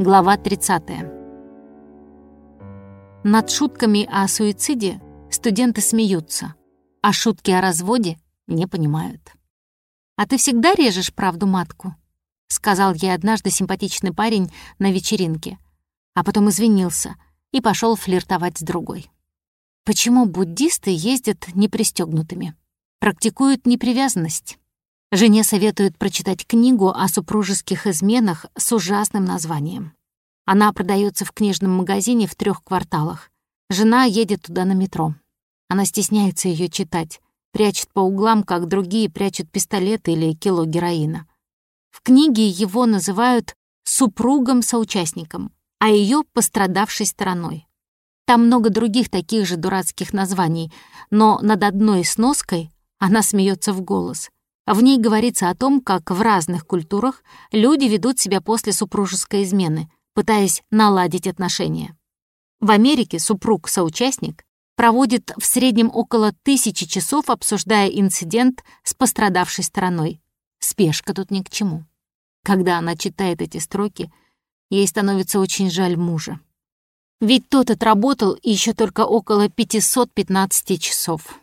Глава 30. Над шутками о суициде студенты смеются, а шутки о разводе не понимают. «А ты всегда режешь правду матку?» — сказал ей однажды симпатичный парень на вечеринке, а потом извинился и пошел флиртовать с другой. Почему буддисты ездят непристегнутыми? Практикуют непривязанность. Жене советуют прочитать книгу о супружеских изменах с ужасным названием. Она продается в книжном магазине в трех кварталах. Жена едет туда на метро. Она стесняется ее читать, прячет по углам, как другие прячут пистолеты или кило героина. В книге его называют супругом-соучастником, а ее пострадавшей стороной. Там много других таких же дурацких названий, но над одной сноской она смеется в голос — в ней говорится о том, как в разных культурах люди ведут себя после супружеской измены, пытаясь наладить отношения. В Америке супруг-соучастник проводит в среднем около тысячи часов, обсуждая инцидент с пострадавшей стороной. Спешка тут ни к чему. Когда она читает эти строки, ей становится очень жаль мужа. Ведь тот отработал еще только около 515 часов.